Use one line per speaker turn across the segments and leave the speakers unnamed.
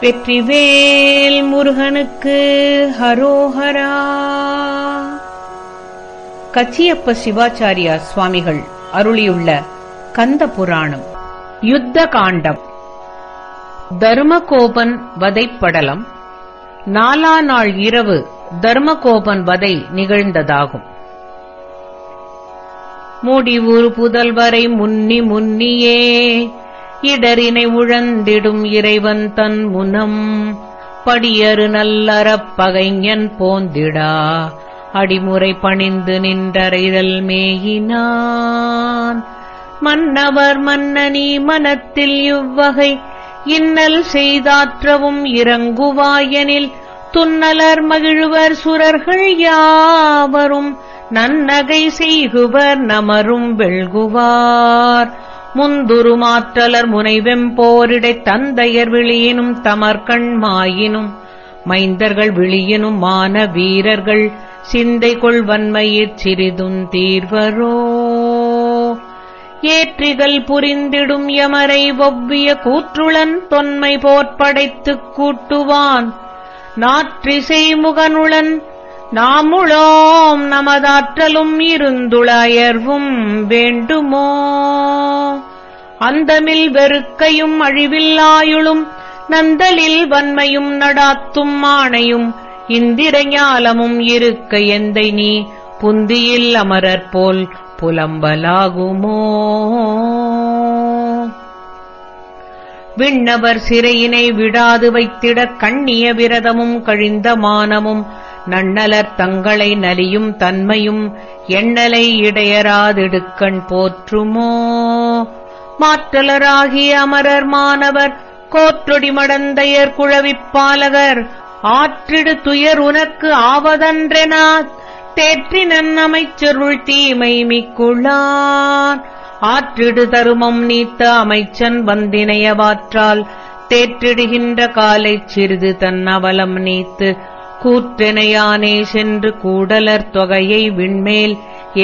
வெற்றிவேல் முருகனுக்கு ஹரோஹரா. கச்சியப்ப சிவாச்சாரியா சுவாமிகள் அருளியுள்ள கந்த புராணம் யுத்த காண்டம். தர்மகோபன் வதைப்படலம். நாலா நாள் இரவு தர்மகோபன் வதை நிகழ்ந்ததாகும். முடிவுறு புதல்வரை முன்னி முன்னியே இடரினை உழந்திடும் இறைவன் தன் முனம். படியறு நல்லறப் பகைஞன் போந்திடா. அடிமுறை பணிந்து நின்றறைதல் மேயினான். மன்னவர் மன்னனி மனத்தில் இவ்வகை இன்னல் செய்தாற்றவும் இறங்குவாயனில் துன்னலர் மகிழ்வர் சுரர்கள் யாவரும் நன்னகை செய்குவர் நமரும் வெல்குவார். முந்துரு மாற்றலர் முனைவெம்போரிடைத் தந்தையர் விழியினும் தமர்கண் மாயினும் மைந்தர்கள் விழியினும் மான வீரர்கள் சிந்தை கொள்வன்மையிற் சிறிதும் தீர்வரோ? ஏற்றிகள் புரிந்திடும் யமரை ஒவ்விய கூற்றுளன் தொன்மை போற்படைத்துக் கூட்டுவான் நாற்றிசை முகனுளன் நாமுளோம் நமதாற்றலும் இருந்துளயர்வும் வேண்டுமோ? அந்தமில் வெறுக்கையும் அழிவில்லாயுளும் நந்தலில் வன்மையும் நடாத்தும் மானையும் இந்திரஞாலமும் இருக்க எந்தை நீ புந்தியில் அமரர் போல் புலம்பலாகுமோ? விண்ணவர் சிறையினை விடாது வைத்திட கண்ணிய விரதமும் கழிந்த மானமும் நன்னலர் தங்களை நலியும் தன்மையும் எண்ணலை இடையராதிடுக்கண் போற்றுமோ? மாற்றலராகிய அமரர் மாணவர் கோற்றொடி மடந்தையர் குழவிப்பாலகர் ஆற்றிடு துயர் உனக்கு ஆவதன்றெனா தேற்றினன் அமைச்சருள் தீமை மிக்குளான் ஆற்றிடு தருமம் நீத்த அமைச்சன் வந்தினையவாற்றால் தேற்றிடுகின்ற காலைச் சிறிது தன் அவலம் நீத்து கூற்றெனையானே சென்று கூடலர் தொகையை விண்மேல்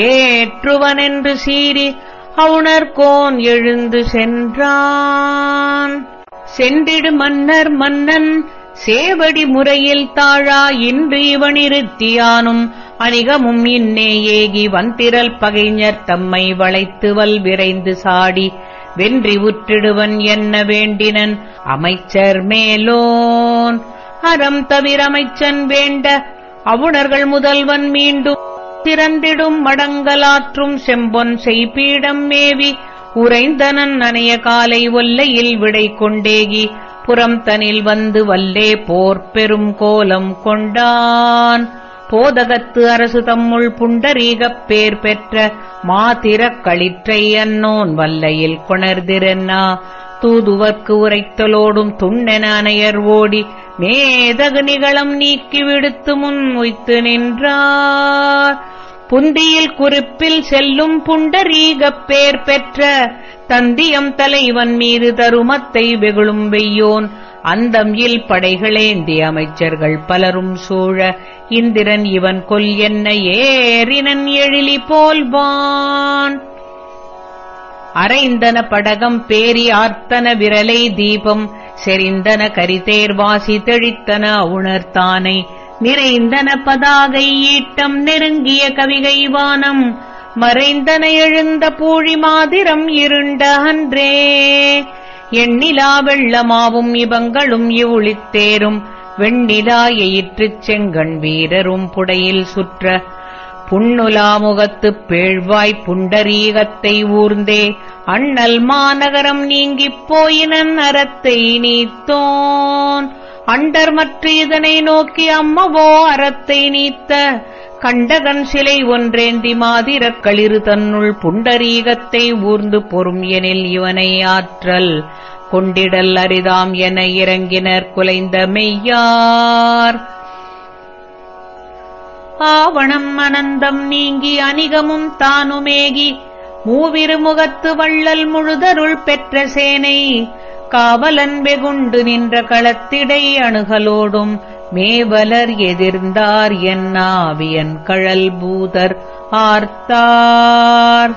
ஏற்றுவனென்று சீறி அவுணர்கோன் எழுந்து சென்றான். சென்றிடு மன்னர் மன்னன் சேவடி முறையில் தாழா இன்று இவனிருத்தியானும். அணிகமும் இன்னே ஏகி வந்திரல் பகைஞர் தம்மை வளைத்துவல் விரைந்து சாடி வென்றி உற்றிடுவன் என்ன வேண்டினன்? அமைச்சர் மேலோன். அறம் தவிர அமைச்சன் வேண்ட அவுணர்கள் முதல்வன் மீண்டும் பிறந்திடும் மடங்கலாற்றும் செம்பொன் செய்பீடம் மேவி. உறைந்தனன் நனைய காலை ஒல்லையில் விடை கொண்டேகி. புறம் தனில் வந்து வல்லே போர் பெரும் கோலம் கொண்டான். போதகத்து அரசு தம்முள் புண்டரீகப் பேர் பெற்ற மாதிரக் களிற்றை அன்னோன் வல்லையில் கொணர்திரென்னா தூதுவர்க்கு உரைத்தலோடும் துண்ணென அனையர் ஓடி மேதகு நிகளம் நீக்கி விடுத்து முன் உய்த்து நின்றார். புந்தியில் குறிப்பில் செல்லும் புண்டரீகப் பேர் பெற்ற தந்தியம் தலைவன் மீது தருமத்தை வெகுளும் வெய்யோன். அந்தம் இல் படைகளேந்தி அமைச்சர்கள் பலரும் சூழ இந்திரன் இவன் கொல் என்ன ஏறினன் எழிலி போல்வான் அரைந்தன படகம் பேரி ஆர்த்தன விரலை தீபம் செறிந்தன கரிதேர் வாசி தெழித்தன உணர்த்தானை நிறைந்தன பதாகை ஈட்டம் நெருங்கிய கவிகை வானம் மறைந்தன எழுந்த பூழி மாதிரம் இருண்ட அன்றே. எண்ணிலா வெள்ளமாவும் இவங்களும் இவுளித்தேரும் வெண்ணிலா எயிற்றுச் செங்கண் வீரரும் புடையில் சுற்ற புண்ணுலா முகத்துப் பேழ்வாய் புண்டரீகத்தை ஊர்ந்தே அண்ணல் மாநகரம் நீங்கிப் போயினன் அறத்தை நீத்தோன். அண்டர் மற்ற இதனை நோக்கி அம்மவோ அறத்தை நீத்த கண்டகன் சிலை ஒன்றேந்தி மாதிரக் களிறு தன்னுள் புண்டரீகத்தை ஊர்ந்து பொறும் எனில் இவனை ஆற்றல் கொண்டிடல் அரிதாம் என இறங்கினர் குலைந்த மெய்யார். ஆவணம் அனந்தம் நீங்கி அணிகமும் தானுமேகி மூவிருமுகத்து வள்ளல் முழுதருள் பெற்ற சேனை காவலன் வெகுண்டு நின்ற களத்திடை அணுகலோடும் மேவலர் எதிர்ந்தார் என்னாவியன் கழல் பூதர் ஆர்த்தார்.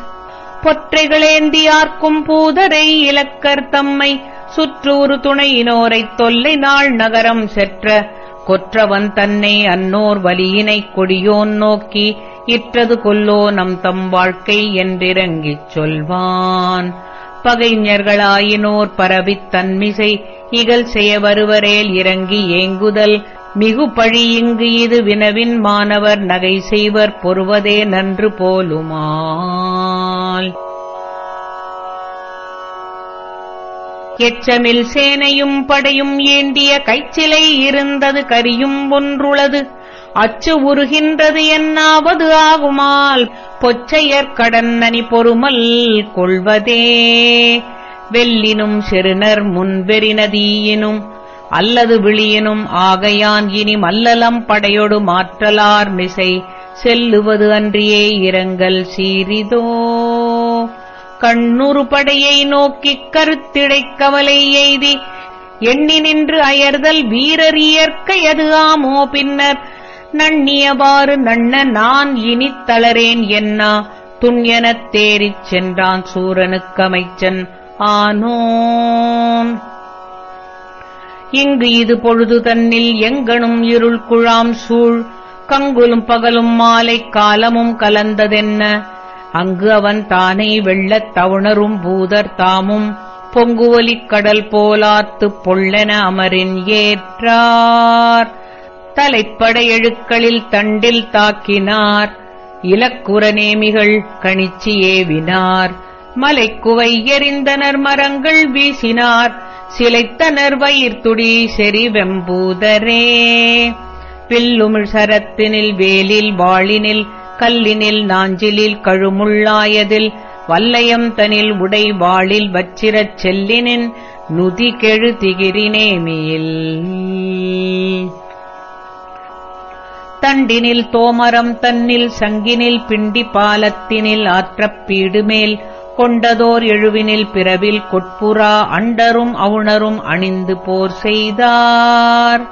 பொற்றைகளேந்தியார்க்கும் பூதரை இலக்கர் தம்மை சுற்றூறு துணையினோரைத் தொல்லை நாள் நகரம் செற்ற கொற்றவன் தன்னை அன்னோர் வலியினைக் கொடியோன் நோக்கி இற்றது கொல்லோ நம் தம் வாழ்க்கை என்றிறங்கிச் சொல்வான். பகைஞர்களாயினோர் பரவித் தன்மிசை இகல் செய்ய வருவரேல் இறங்கி ஏங்குதல். மிகு பழி இங்கு இது வினவின் மாணவர் நகை செய்வர் பொறுவதே நன்று போலுமால். எச்சமில் சேனையும் படையும் ஏண்டிய கைச்சிலை இருந்தது கரியும் ஒன்றுளது. அச்சு உருகின்றது என்னாவது ஆகுமால் பொச்சையர் கடன்னனி பொறுமல் கொள்வதே. வெல்லினும் சிறுநர் முன்பெறினதீயினும் அல்லது விழியினும் ஆகையான் இனி மல்லலம் படையொடு மாற்றலார் மிசை செல்லுவது அன்றியே இரங்கல் சீரிதோ கண்ணுறு படையை நோக்கிக் கருத்திடைக் கவலை எய்தி எண்ணி நின்று அயர்தல் வீரர் இயற்கை அது ஆமோ பின்னர்? நண்ணியவாறு நண்ண நான் இனித் தளரேன் என்னா? துண்யனத் தேறிச் சென்றான் சூரனுக்கமைச்சன் ஆனோன். இங்கு இது பொழுது தன்னில் எங்கனும் இருள் குழாம் சூழ்? கங்குலும் பகலும் மாலை காலமும் கலந்ததென்ன? அங்கு அவன் தானே வெள்ளத் தவுணரும் பூதர் தாமும் பொங்குவலிக் கடல் போலாத்துப் பொள்ளென அமரின் ஏற்றார். தலைப்பட எழுக்களில் தண்டில் தாக்கினார் இலக்குற நேமிகள் கணிச்சி ஏவினார். மலைக்குவை எறிந்தனர் மரங்கள் வீசினார் சிலைத்தனர் வயிர்த்துடி செறி வெம்பூதரே. பில்லுமிழ் சரத்தினில் வேலில் வாளினில் கல்லினில் நாஞ்சிலில் கழுமுள்ளாயதில் வல்லயம் தனில் உடை வாளில் வச்சிரச் செல்லினின் நுதி கெழு திகிரினேமியில் தண்டினில் தோமரம் தன்னில் சங்கினில் பிண்டி பாலத்தினில் ஆற்றப் பீடுமேல் கொண்டதோர் எழுவினில் பிறவில் கொட்புறா அண்டரும் அவுணரும் அணிந்து போர் செய்தார்.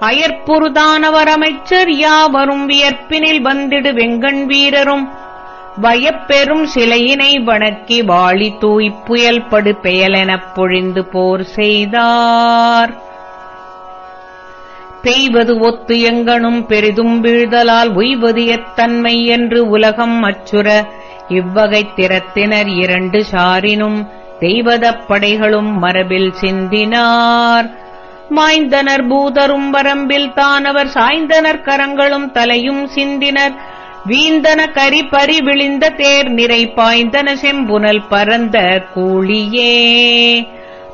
அயற்புறுதானவர் அமைச்சர் யாவரும் வியற்பினில் வந்திடு வெங்கண் வீரரும் வயப்பெரும் சிலையினை வணக்கி வாழி தூய்ப்புயல் படு பெயலெனப் பொழிந்து போர் செய்தார். பெய்வது ஒத்து எங்கனும் பெரிதும் வீழ்தலால் உய்வது எத்தன்மை என்று உலகம் அச்சுர இவ்வகைத் திறத்தினர் இரண்டு சாரினும் தெய்வதப் படைகளும் மரபில் சிந்தினார். மாய்ந்தனர் பூதரும் வரம்பில் தானவர் சாய்ந்தனர் கரங்களும் தலையும் சிந்தினர். வீந்தன கரி பறி விழிந்த தேர் நிறை பாய்ந்தன செம்புனல் பரந்த கூழியே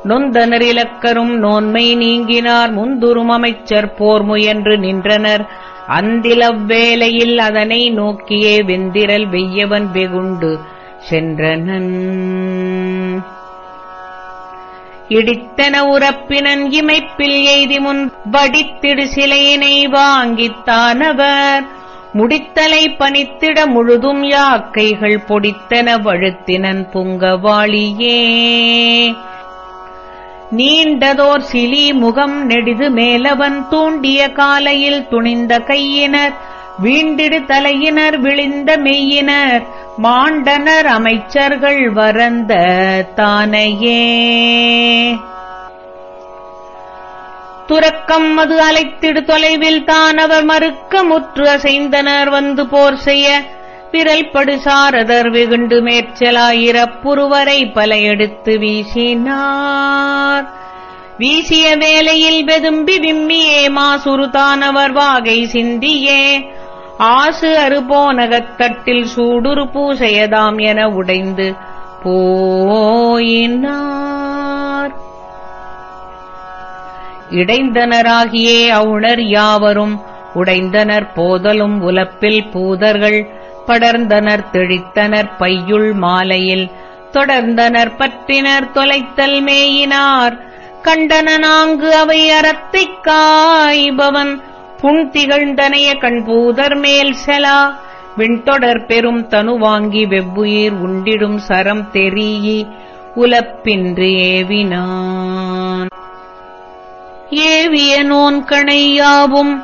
நொந்தனர் இலக்கரும் நோன்மை நீங்கினார் முந்துரும் அமைச்சர் போர் முயன்று நின்றனர். அந்திலவ்வேளையில் அதனை நோக்கியே வெந்திரல் வெய்யவன் வெகுண்டு சென்றனன். இடித்தன உறப்பினன் இமைப்பில் எய்தி முன் வடித்திடு சிலையினை வாங்கித்தானவர். முடித்தலை பணித்திட முழுதும் யாக்கைகள் பொடித்தன வழுத்தினன் புங்கவாளியே. நீண்டதோர் சிலி முகம் நெடிது மேலவன் தூண்டிய காலையில் துணிந்த கையினர். வீண்டிடு தலையினர் விழிந்த மெய்யினர் மாண்டனர் அமைச்சர்கள் வரந்த தானையே. துரக்கம் மது அலைத்திடு தொலைவில் தானவர் மறுக்க முற்று அசைந்தனர் வந்து போர் செய்ய. விரல் படுசாரதர் வெகுண்டு மேற்சலாயிரப்புருவரை பல எடுத்து வீசினார். வீசிய வேலையில் வெதும்பி விம்மியே மாசுருதானவர் வாகை சிந்தியே. ஆசு அறுபோனகத்தட்டில் சூடுரு பூசையதாம் என உடைந்து போயினார். இடைந்தனராகியே அவுணர் யாவரும் உடைந்தனர் போதலும் உலப்பில் பூதர்கள் படர்ந்தனர் தெழித்தனர் பையுள் மாலையில் தொடர்ந்தனர் பற்றினர் தொலைத்தல் மேயினார். கண்டன நாங்கு அவை அறத்தைக் காய்பவன் புண்திகழ்ந்தனைய கண்பூதர் மேல் செலா. விண்தொடர் பெரும் தனு வாங்கி வெவ்வுயிர் உண்டிடும் சரம் தெரியி. உலப்பின்று ஏவினான். ஏவிய நோன் கணையாவும்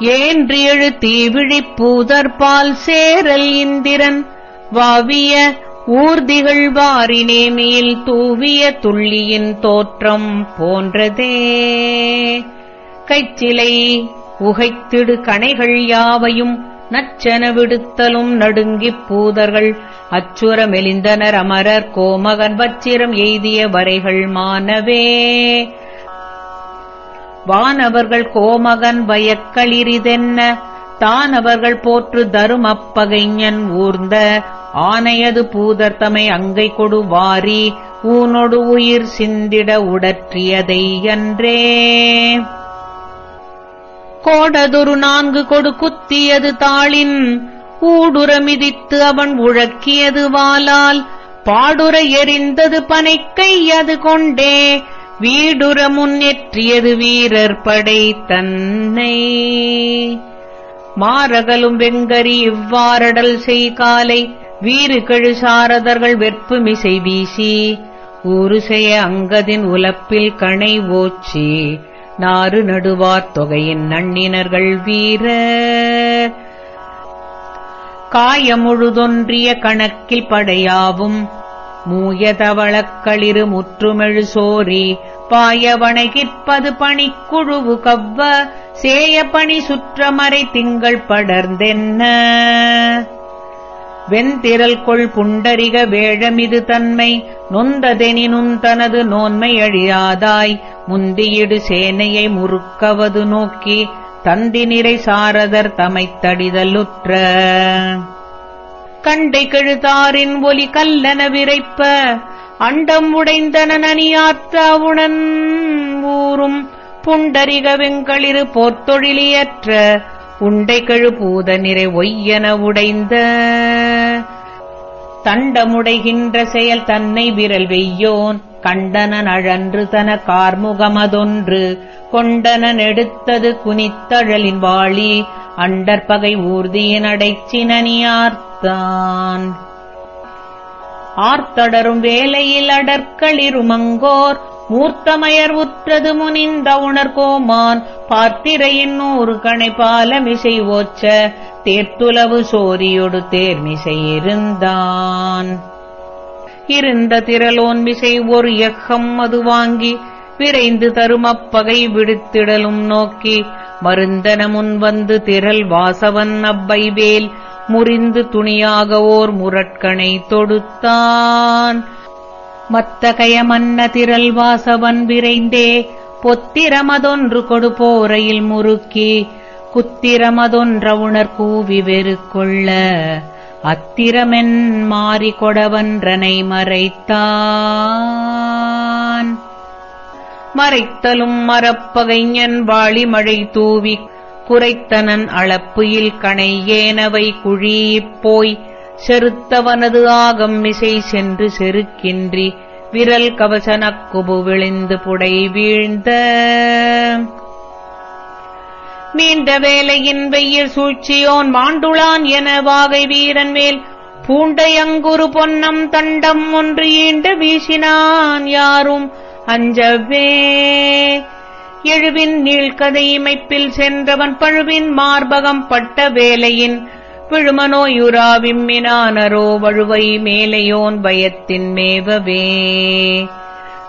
ஏன்று எழு தீவிழிப்பூதற்பால் சேரல் இந்திரன். வாவிய ஊர்திகள் வாரி நேமியில் தூவிய துள்ளியின் தோற்றம் போன்றதே. கைச்சிலை உகைத்திடு கணைகள் யாவையும் நச்சென விடுத்தலும் நடுங்கிப் பூதர்கள். அச்சுர மெலிந்தனர் அமரர் கோமகன் வச்சிரம் எய்திய வரைகள் மானவே. வானவர்கள் கோமகன் வயக்களிரிதென்ன தானவர்கள் போற்று தருமப்பகைஞன் ஊர்ந்த. ஆனையது பூதர் தமை அங்கை கொடு வாரி. ஊனொடு உயிர் சிந்திட உடற்றியதை என்றே கோடதொரு நான்கு கொடு குத்தியது தாளின். ஊடுர மிதித்து அவன் உழக்கியது வாலால் பாடுற எறிந்தது பனைக்கை அது கொண்டே. வீடுற முன்னேற்றியது வீரர் படை தன்னை. மாரகலும் வெங்கரி இவ்வாறடல் செய்காலை வீறு கெழு சாரதர்கள் வெற்பு மிசை வீசி. ஊருசெய அங்கதின் உலப்பில் கணை ஓச்சி. நாறு நடுவார் தொகையின் நண்ணினர்கள் வீர. காயமுழுதொன்றிய கணக்கில் படையாவும் மூயதவளக்களிரு முற்றுமெழு சோரி. பாயவணகிற்பது பணிக்குழுவு கவ்வ சேய பணி சுற்றமறை திங்கள் படர்ந்தென்ன. வெண்திரல் கொள் புண்டரிக வேழமிது தன்மை நொந்ததெனினும் தனது நோன்மை அழியாதாய் முந்தியிடு சேனையை முறுக்கவது நோக்கி தந்தி நிறை சாரதர் தமைத்தடிதலுற்ற. கண்டை கெழுதாரின் ஒலி கல்லன விரைப்ப அண்டம் உடைந்தன நனியாற்றாவுணன் ஊரும் புண்டரிக வெங்களிரு போர்த்தொழிலியற்ற உண்டை கெழு பூத நிறை ஒய்யன உடைந்த. தண்டமுடைகின்ற செயல் தன்னை விரல் வெய்யோன். கண்டனன் அழன்று தன கார்முகமதொன்று. கொண்டனன் எடுத்தது குனித்தழலின் வாளி. அண்டற்பகை ஊர்தியின் அடைச்சினனியார்த்தான் ஆர்த்தடரும் வேலையில் அடற்களிருமங்கோர் மூர்த்தமயர் உற்றது முனிந்த உணர்கோமான் பார்த்திரையின் நூறு கணை பாலமிசை ஓச்ச தேர்த்துலவு சோரியொடு தேர்மிசை இருந்தான். இருந்த திரளோன் மிசை ஒரு எக்கம் அது வாங்கி விரைந்து தருமப்பகை விடுத்திடலும் நோக்கி மருந்தன முன் வந்து திரள் வாசவன் அவ்வைவேல் முறிந்து துணியாக ஓர் முரட்கணை தொடுத்தான். மத்தகைய மன்ன திரள் வாசவன் விரைந்தே பொத்திரமதொன்று கொடு போரையில் முறுக்கி குத்திரமதொன்ற உணர் கூவி வெறுக்கொள்ள அத்திரமென் மாறி கொடவன்றனை மறைத்தான். மறைத்தலும் மரப்பகைஞன் வாளி மழை தூவி குறைத்தனன் அளப்புயில் கணை ஏனவை போய் செருத்தவனது ஆகம் மிசை சென்று செருக்கின்றி விரல் கவசனக் குபு விழிந்து புடை வீழ்ந்த. மீண்ட வேலையின் வெயில் சூழ்ச்சியோன் மாண்டுளான் என வாகை வீரன் மேல் பூண்டையங்குரு பொன்னம் தண்டம் ஒன்று ஈண்டு வீசினான் யாரும் அஞ்சவே எழுவின் நீழ்கதை இமைப்பில் சென்றவன் பழுவின் மார்பகம் பட்ட வேலையின் விழுமனோயுரா விம்மினானரோ வழுவை மேலையோன் பயத்தின் மேவவே.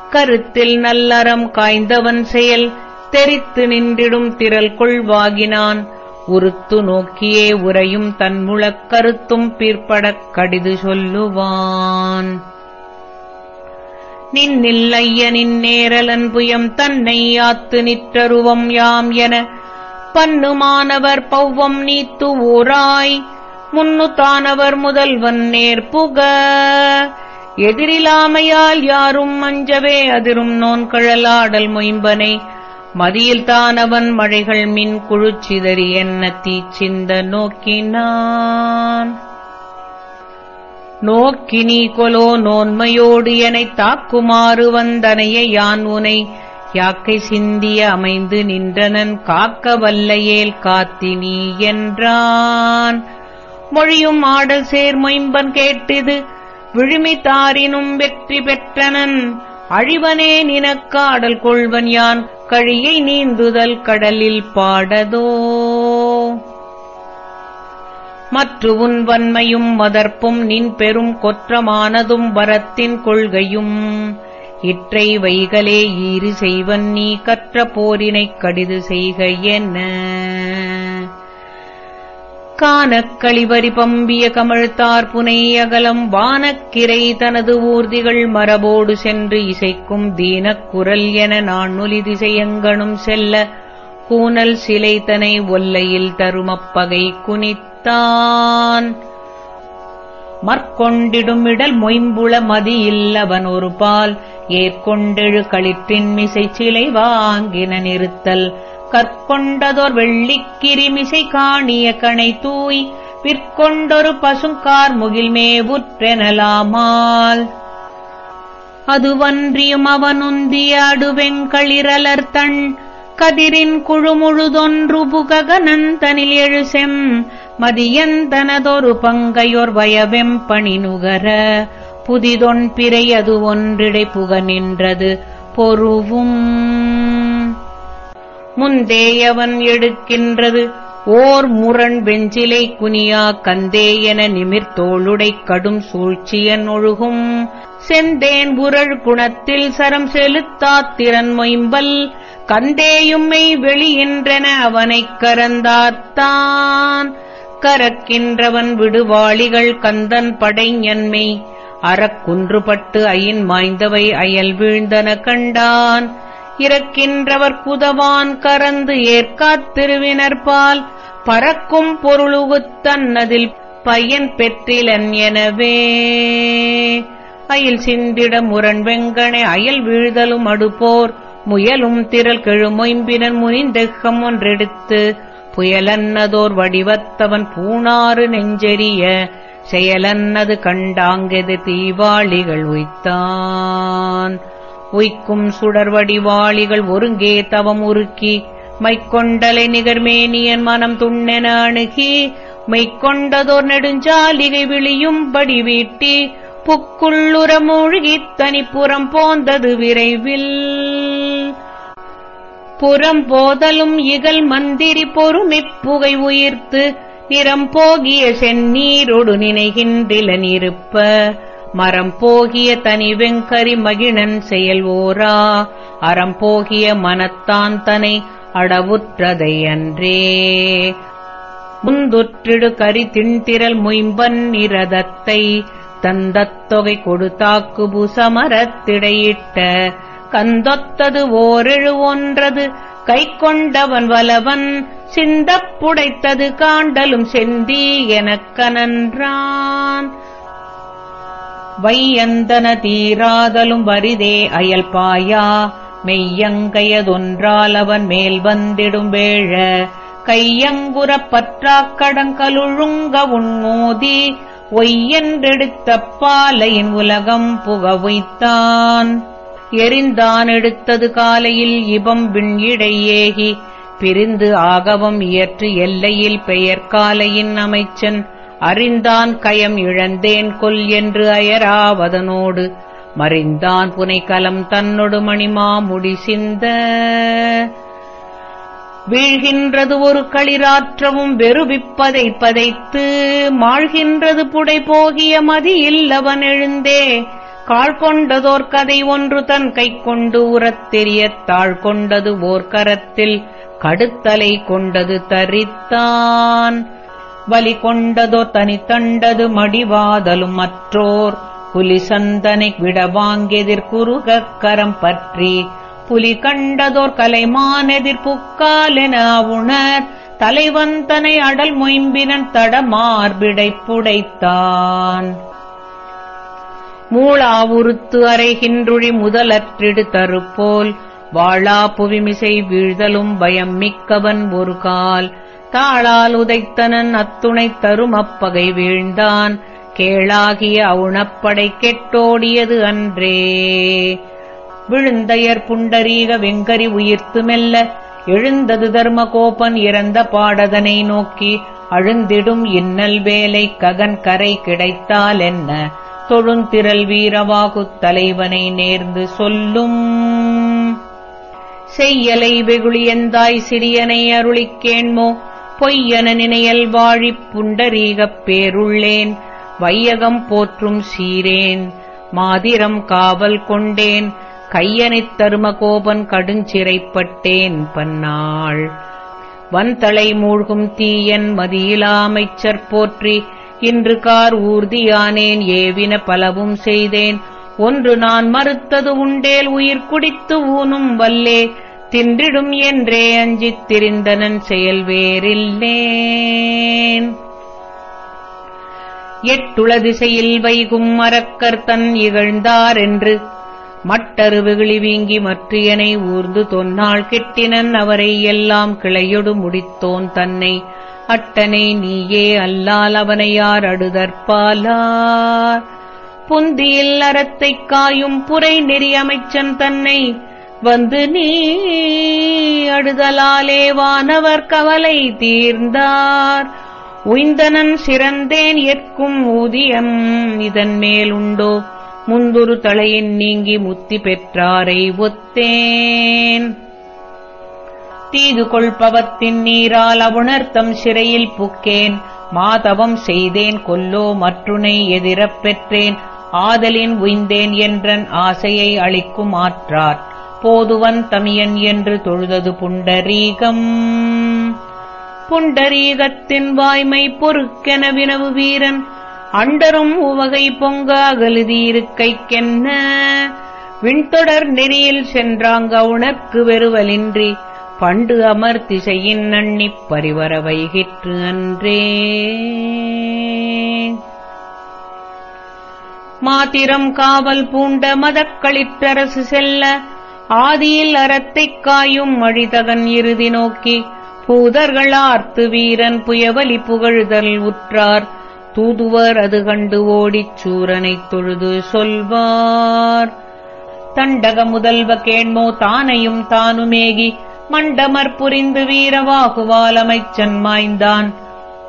கருத்தில் நல்லறம் காய்ந்தவன் செயல் தெரித்து நின்றிடும் திரள் கொள்வாகினான். உறுத்து நோக்கியே உரையும் தன் முழக்கருத்தும் பிற்படக் கடிது சொல்லுவான். நின்னில்லைய ஐயனின் நேரலன் புயம் தன்னை யாத்து நிற்றருவம் யாம் என பன்னுமானவர் பௌவம் நீத்து ஊராய். முன்னுத்தானவர் முதல்வன் நேர்புக எதிரிலாமையால் யாரும் மஞ்சவே அதிரும் நோன் கழலாடல் மொயம்பனை. மதியில் தானவன் மழைகள் மின் குழுச்சிதறி என்ன தீச்சிந்த நோக்கினான். நோக்கி நீ கொலோ நோன்மையோடு எனைத் தாக்குமாறு வந்தனைய யான் உனை. யாக்கை சிந்திய அமைந்து நின்றனன் காக்க வல்லையேல் காத்தினி என்றான். மொழியும் ஆடல் சேர்மொயம்பன் கேட்டிது விழுமி தாரினும் வெற்றி பெற்றனன். அழிவனே நினக்காடல் கொள்வன் யான் கழியை நீந்துதல் கடலில் பாடதோ. மற்று உன் வன்மையும் மதர்ப்பும் நின் பெரும் கொற்றமானதும் வரத்தின் கொள்கையும். இற்றை வைகலே ஈறு செய்வன் நீ கற்ற போரினைக் கடிது செய்க என்ன? பம்பிய கமழ்த்தார் புனை அகலம் வானக்கிரை தனது ஊர்திகள் மரபோடு சென்று இசைக்கும் தீனக்குரல் என நான் நொலி திசையங்கனும் செல்ல கூனல் சிலை தனை ஒல்லையில் தருமப்பகை குனித்தான். மற்கொண்டிடும் இடல் மொயம்புள மதியில்லவன் ஒரு பால் ஏற்கொண்டெழு களிற்றின் மிசை சிலை வாங்கின நிறுத்தல். கற்கொண்டதோர் வெள்ளிக்கிரிமிசை காணிய கணை தூய் விற்கொண்டொரு பசுங்கார் முகில் மேவுற்றெனலாமால் அதுவன்றியும் அவனுந்திய அடுவெங்களிரலர் தன் கதிரின் குழுமுழுதொன்று புககனந்தனில் எழுசெம் மதியந்தனதொரு பங்கையொர் வயவெம்பணி நுகர புதிதொன் பிறை அது ஒன்றிடை புக நின்றது பொருவும். முந்தேயவன் எடுக்கின்றது ஓர் முரண் வெஞ்சிலை குனியா கந்தேயென நிமிர்த்தோளுடை கடும் சூழ்ச்சியன் ஒழுகும். செந்தேன் உரள் குணத்தில் சரம் செலுத்தாத்திறன் மொயம்பல் கந்தேயும்மை வெளியின்றென அவனைக் கரந்தார்த்தான். கரக்கின்றவன் விடுவாளிகள் கந்தன் படைஞன்மை. அறக்குன்றுபட்டு அயின் மாய்ந்தவை அயல் வீழ்ந்தன கண்டான். இறக்கின்றவர் குதவான் கரந்து ஏற்காத் திருவினர்பால். பறக்கும் பொருளுகுத்தன்னதில் பயன் பெற்றிலன் எனவே. அயில் சிந்திட முரண் வெங்கனை அயல் வீழ்தலும் அடுப்போர். முயலும் திரள் கெழுமொயம்பினன் முனிந்தெக்கம் ஒன்றெடுத்து. புயலன்னதோர் வடிவத்தவன் பூணாறு நெஞ்செறிய செயலன்னது கண்டாங்கெது தீவாளிகள் உய்த்தான். உய்க்கும் சுடர்வடிவாளிகள் ஒருங்கே தவம் உருக்கி மைக்கொண்டலை நிகர்மேனியன் மனம் துண்ணென அணுகி மெய்க்கொண்டதோர் நெடுஞ்சாலிகை விழியும்படி வீட்டி புக்குள்ளுற மூழ்கித் தனிப்புறம் போந்தது விரைவில். புறம் போதலும் இகல் மந்திரி பொறுமிப்புகை உயிர்த்து நிறம் போகிய செந்நீரொடு நினைகின்றிலன் இருப்ப மரம் போகிய தனி வெங்கரி மகிழன் செயல் ஓரா. அறம் போகிய மனத்தான் தனை அடவுற்றதை அன்றே. முந்துற்றிடு கரி திண்திரல் முயம்பன் நிரதத்தை தந்தத் தொகை கொடுத்தாக்கு புசமரத்திடையிட்ட கந்தொத்தது ஓரெழு ஒன்றது. கை கொண்டவன் வலவன் சிந்தப் புடைத்தது காண்டலும் செந்தி எனக்கனன்றான் வையந்தன தீராதலும் வரிதே அயல் பாயா. மெய்யங்கையதொன்றால் அவன் மேல் வந்திடும் வேழ. கையங்குறப் பற்றாக் கடங்கலுழுங்க உண்மோதி ஒய்யென்றெடுத்த பாலையின் உலகம் புகவைத்தான் எடுத்தது காலையில் இபம் விண் இடையேகி பிரிந்து ஆகவம் இயற்று எல்லையில் பெயர் காலையின் அமைச்சன். அறிந்தான் கயம் இழந்தேன் கொல் என்று அயராவதனோடு. மறிந்தான் புனைக்கலம் தன்னொடு மணிமா முடி சிந்த. வீழ்கின்றது ஒரு களிராற்றவும் வெறுவிப்பதை பதைத்து. மாழ்கின்றது புடை போகிய மதி இல்லவன் எழுந்தே. காள் கொண்டதோர் கதை ஒன்று தன் கை கொண்டு உரத் தெரியத் தாழ் கொண்டது ஓர் கரத்தில் கடுத்தலை கொண்டது தரித்தான். வலி கொண்டதோ தனித்தண்டது மடிவாதலும் மற்றோர் புலி சந்தனை விடவாங்கெதிர் குறுகக் கரம் பற்றி. புலி கண்டதோர் கலைமானெதிர் புக்காலென உணர் தலைவந்தனை அடல் மொயம்பினன் தடமார்பிடை புடைத்தான் மூளாவுறுத்து அறைகின்றுழி முதலற்றிடு தருப்போல் வாழா புவிமிசை வீழ்தலும் பயம் மிக்கவன் ஒரு கால். தாளால் உதைத்தனன் அத்துணைத் தரும் அப்பகை வீழ்ந்தான் கேளாகிய அவுணப்படை கெட்டோடியது அன்றே. விழுந்தையர் புண்டரீக வெங்கரி உயிர்த்து மெல்ல எழுந்தது தர்மகோபன் இறந்த பாடதனை நோக்கி அழுந்திடும் இன்னல் வேலை ககன் கரை கிடைத்தால் என்ன? தொழுந்திரல் வீரவாகுத் தலைவனை நேர்ந்து சொல்லும். செய்யலை வெகுளியந்தாய் சிறியனை அருளிக்கேண்மோ பொய்யன நினையல் வாழிப் புண்டரீகப் பேருள்ளேன். வையகம் போற்றும் சீரேன் மாதிரம் காவல் கொண்டேன். கையனைத் தருமகோபன் கடுஞ்சிறைப்பட்டேன் பன்னாள். வந்தளை மூழ்கும் தீயன் மதியிலாமைச்சற் போற்றி இன்று கார் ஊர்தியானேன் ஏவின பலவும் செய்தேன். ஒன்று நான் மறுத்தது உண்டேல் உயிர் குடித்து ஊனும் வல்லே தின்றிடும் என்றே அஞ்சித் திரிந்தனன் செயல் வேறில்லேன். எட்டுள திசையில் வைகும் மரக்கர்த்தன் இகழ்ந்தார் என்று மட்டரு வெகுளி வீங்கி மற்றியனை ஊர்ந்து தொன்னாள் கெட்டினன் அவரை எல்லாம் கிளையொடு முடித்தோன் தன்னை. அட்டனை நீயே அல்லால் அவனையார் அடுதற்பாலார் புந்தியில் அறத்தைக் காயும் புரை நெறியமைச்சன் தன்னை வந்து நீ அடுதலாலே வானவர் கவலை தீர்ந்தார். உய்ந்தனன் சிறந்தேன் எற்கும் ஊதியம் இதன் மேலுண்டோ முந்துரு தலையின் நீங்கி முத்தி பெற்றாரை ஒத்தேன். தீது கொள்பவத்தின் நீரால் அவுணர்த்தம் சிறையில் புக்கேன். மாதவம் செய்தேன் கொல்லோ மற்றுனை எதிரப் பெற்றேன். ஆதலின் உய்ந்தேன் என்றன் ஆசையை அளிக்கும் ஆற்றார். போதுவன் தமியன் என்று தொழுதது புண்டரீகம். புண்டரீகத்தின் வாய்மை பொறுக்கென வினவு வீரன். அண்டரும் உவகை பொங்க அகழுதியிருக்கைக்கென்ன விண்தொடர் நெறியில் சென்றாங்க உனக்கு வெறுவலின்றி. பண்டு அமர் திசையின் நண்ணிப் பரிவர வைகிற்று அன்றே. மாத்திரம் காவல் பூண்ட மதக்களிற்றரசு செல்ல ஆதியில் அறத்தைக் காயும் மழிதகன் இறுதி நோக்கி பூதர்கள் ஆர்த்து வீரன் புயவலி புகழுதல் உற்றார் தூதுவர் அது கண்டு ஓடிச் சூரனைத் தொழுது சொல்வார். தண்டக முதல்வ கேண்மோ தானையும் தானுமேகி மண்டமற் புரிந்து வீரவாகுவால் அமைச்சன் மாய்ந்தான்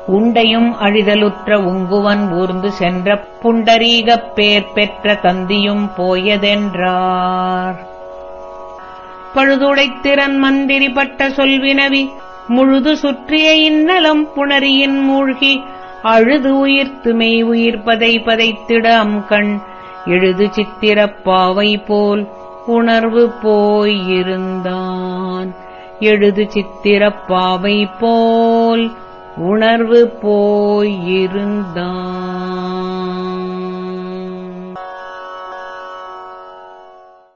உண்டையும் அழிதலுற்ற உங்குவன் ஊர்ந்து சென்ற புண்டரீகப் பேர் பெற்ற தந்தியும் போயதென்றார். பழுதுடைத்திறன் மந்திரிப்பட்ட சொல்வினவி முழுது சுற்றிய இன்னலம் புணரியின் மூழ்கி அழுது உயிர்த்து மெய் உயிர்ப்பதை பதைத்திட அம்கண் எழுது சித்திரப்பாவை போல் உணர்வு போயிருந்தான் எழுது சித்திரப்பாவை போல் உணர்வு போயிருந்தான்